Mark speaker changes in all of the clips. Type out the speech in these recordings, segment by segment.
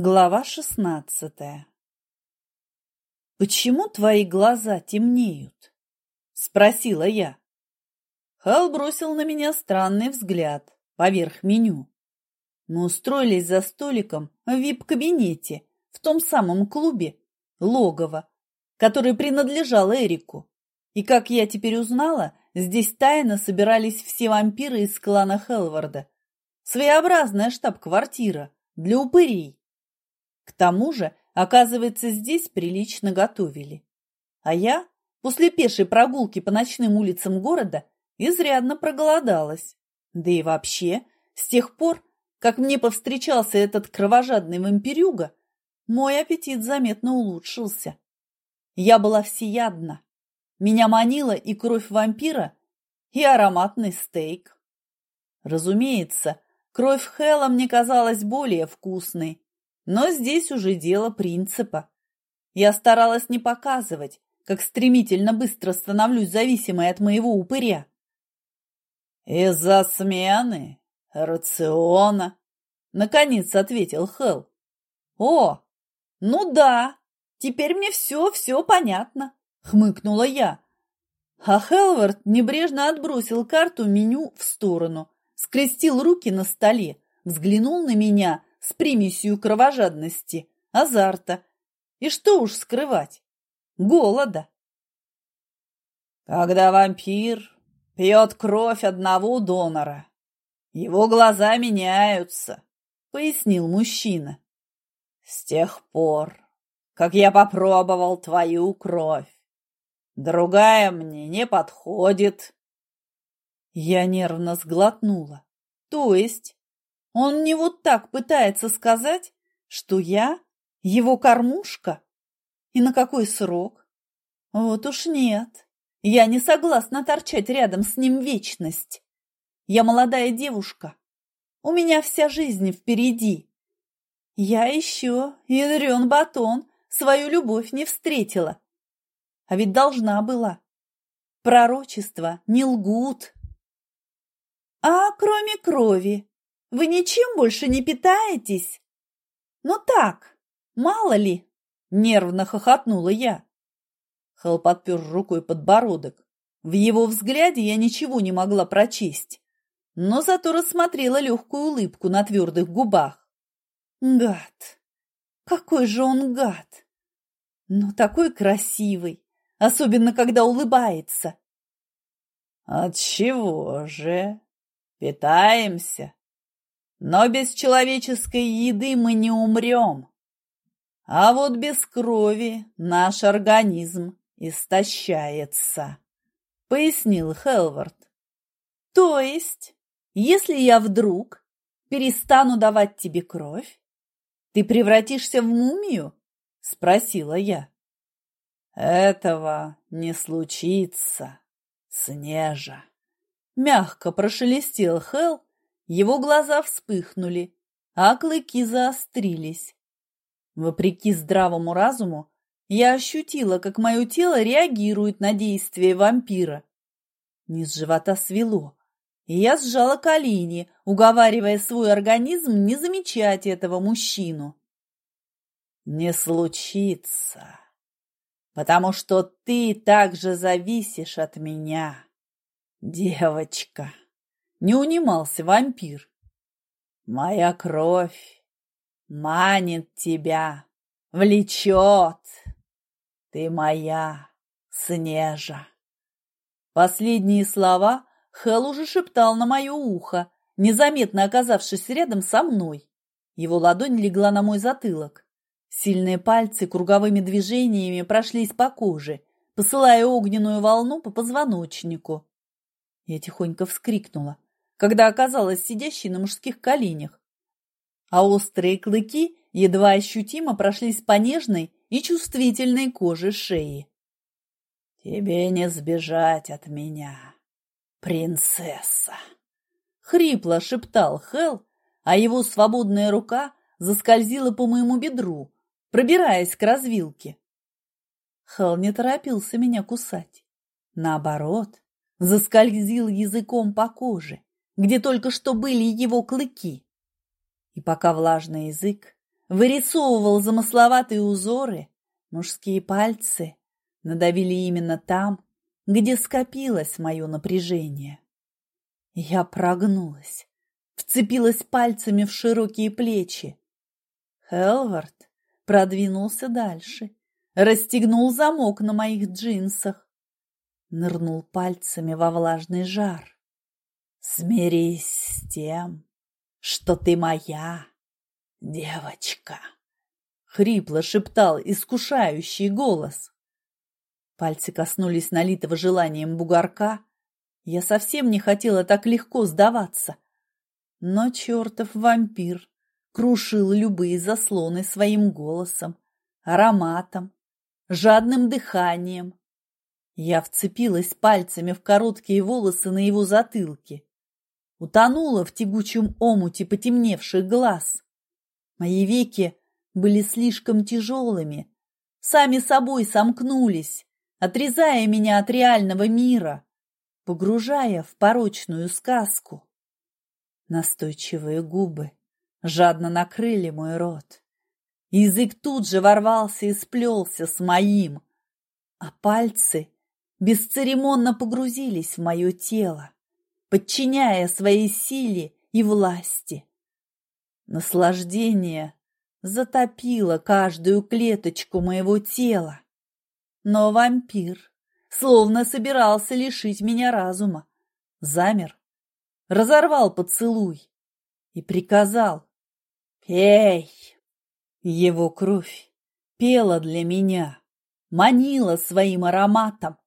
Speaker 1: Глава шестнадцатая «Почему твои глаза темнеют?» – спросила я. Хал бросил на меня странный взгляд поверх меню. Мы устроились за столиком в вип-кабинете в том самом клубе «Логово», который принадлежал Эрику. И, как я теперь узнала, здесь тайно собирались все вампиры из клана Хелварда. Своеобразная штаб-квартира для упырей. К тому же, оказывается, здесь прилично готовили. А я после пешей прогулки по ночным улицам города изрядно проголодалась. Да и вообще, с тех пор, как мне повстречался этот кровожадный вампирюга, мой аппетит заметно улучшился. Я была всеядна. Меня манила и кровь вампира, и ароматный стейк. Разумеется, кровь Хэлла мне казалась более вкусной, но здесь уже дело принципа. Я старалась не показывать, как стремительно быстро становлюсь зависимой от моего упыря. «Из-за смены рациона», — наконец ответил Хелл. «О, ну да, теперь мне все-все понятно», — хмыкнула я. А Хелвард небрежно отбросил карту меню в сторону, скрестил руки на столе, взглянул на меня с примесью кровожадности, азарта и, что уж скрывать, голода. Когда вампир пьет кровь одного донора, его глаза меняются, пояснил мужчина. С тех пор, как я попробовал твою кровь, другая мне не подходит. Я нервно сглотнула. То есть он не вот так пытается сказать, что я его кормушка? И на какой срок? Вот уж нет. Я не согласна торчать рядом с ним вечность. Я молодая девушка. У меня вся жизнь впереди. Я еще, ядрен батон, свою любовь не встретила. А ведь должна была. Пророчества не лгут. А кроме крови, вы ничем больше не питаетесь? Ну так, мало ли, нервно хохотнула я. Хэл подпер рукой подбородок. В его взгляде я ничего не могла прочесть, но зато рассмотрела легкую улыбку на твердых губах. Гад! Какой же он гад! Но такой красивый, особенно когда улыбается. От чего же? Питаемся? Но без человеческой еды мы не умрем. А вот без крови наш организм истощается, пояснил Хелвард. То есть, если я вдруг перестану давать тебе кровь, ты превратишься в мумию? Спросила я. Этого не случится, Снежа. Мягко прошелестел Хел, его глаза вспыхнули, а клыки заострились. Вопреки здравому разуму, я ощутила, как мое тело реагирует на действие вампира. Низ живота свело, и я сжала колени, уговаривая свой организм не замечать этого мужчину. «Не случится, потому что ты также зависишь от меня, девочка!» Не унимался вампир. Моя кровь манит тебя, влечет. Ты моя, Снежа. Последние слова Хел уже шептал на мое ухо, незаметно оказавшись рядом со мной. Его ладонь легла на мой затылок. Сильные пальцы круговыми движениями прошлись по коже, посылая огненную волну по позвоночнику. Я тихонько вскрикнула, когда оказалась сидящей на мужских коленях. А острые клыки едва ощутимо прошлись по нежной и чувствительной коже шеи. «Тебе не сбежать от меня, принцесса!» Хрипло шептал Хел, а его свободная рука заскользила по моему бедру, пробираясь к развилке. Хел не торопился меня кусать. Наоборот, заскользил языком по коже, где только что были его клыки. И пока влажный язык вырисовывал замысловатые узоры, мужские пальцы надавили именно там, где скопилось мое напряжение. Я прогнулась, вцепилась пальцами в широкие плечи. Хелвард продвинулся дальше, расстегнул замок на моих джинсах, нырнул пальцами во влажный жар. «Смирись с тем, что ты моя девочка!» — хрипло шептал искушающий голос. Пальцы коснулись налитого желанием бугорка. Я совсем не хотела так легко сдаваться. Но чертов вампир крушил любые заслоны своим голосом, ароматом, жадным дыханием. Я вцепилась пальцами в короткие волосы на его затылке, утонула в тягучем омуте потемневших глаз. Мои веки были слишком тяжелыми, сами собой сомкнулись, отрезая меня от реального мира, погружая в порочную сказку. Настойчивые губы жадно накрыли мой рот. Язык тут же ворвался и сплелся с моим, а пальцы бесцеремонно погрузились в мое тело, подчиняя своей силе и власти. Наслаждение затопило каждую клеточку моего тела. Но вампир словно собирался лишить меня разума. Замер, разорвал поцелуй и приказал «Пей!». Его кровь пела для меня, манила своим ароматом.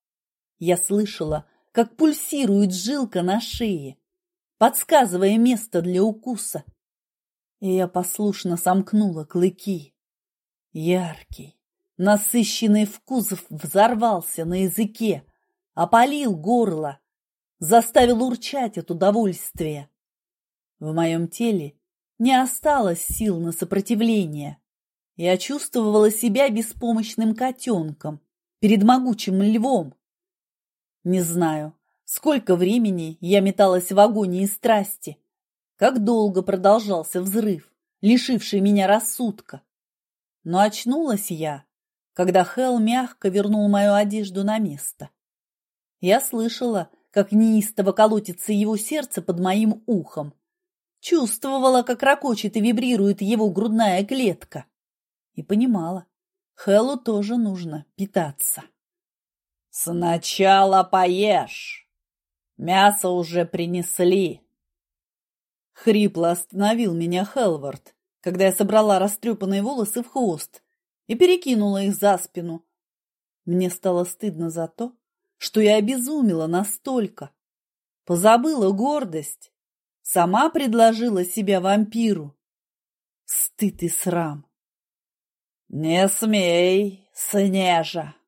Speaker 1: Я слышала, как пульсирует жилка на шее, подсказывая место для укуса. И я послушно сомкнула клыки. Яркий, насыщенный вкус взорвался на языке, опалил горло, заставил урчать от удовольствия. В моем теле не осталось сил на сопротивление. Я чувствовала себя беспомощным котенком перед могучим львом, не знаю, сколько времени я металась в агонии страсти, как долго продолжался взрыв, лишивший меня рассудка. Но очнулась я, когда Хел мягко вернул мою одежду на место. Я слышала, как неистово колотится его сердце под моим ухом. Чувствовала, как ракочет и вибрирует его грудная клетка. И понимала, Хелу тоже нужно питаться. «Сначала поешь. Мясо уже принесли». Хрипло остановил меня Хелвард, когда я собрала растрепанные волосы в хвост и перекинула их за спину. Мне стало стыдно за то, что я обезумела настолько. Позабыла гордость. Сама предложила себя вампиру. Стыд и срам. «Не смей, Снежа!»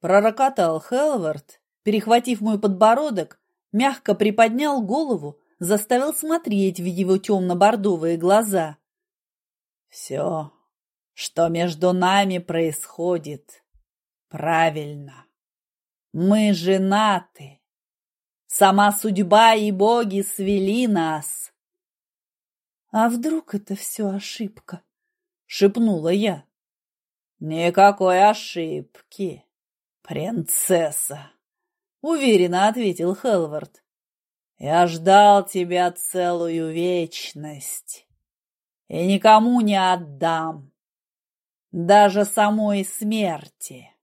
Speaker 1: Пророкотал Хелвард, перехватив мой подбородок, мягко приподнял голову, заставил смотреть в его темно-бордовые глаза. «Все, что между нами происходит, правильно. Мы женаты. Сама судьба и боги свели нас». «А вдруг это все ошибка?» — шепнула я. «Никакой ошибки», «Принцесса!» — уверенно ответил Хелвард. «Я ждал тебя целую вечность и никому не отдам, даже самой смерти».